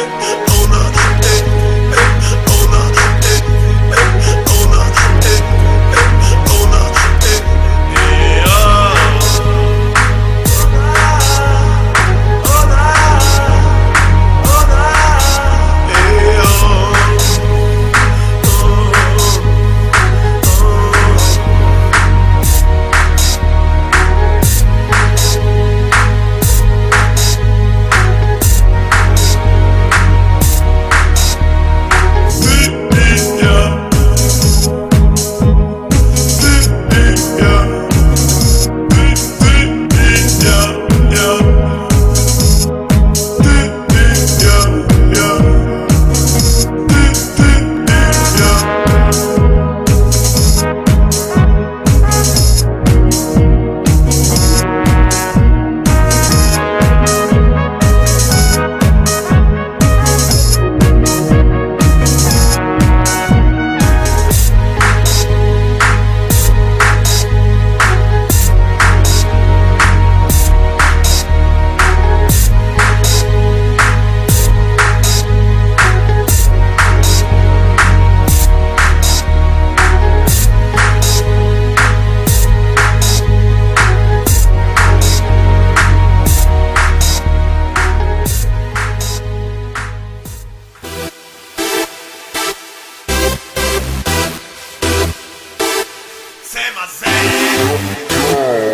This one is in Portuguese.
Oh. Sem, é mas